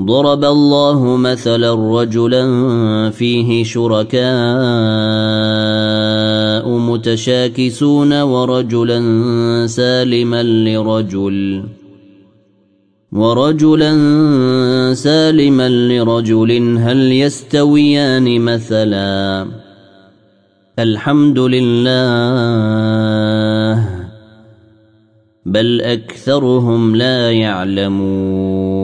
ضرب الله مثلا رجلا فيه شركاء متشاكسون ورجلا سالما لرجل ورجلا سالما لرجل هل يستويان مثلا؟ الحمد لله بل أكثرهم لا يعلمون.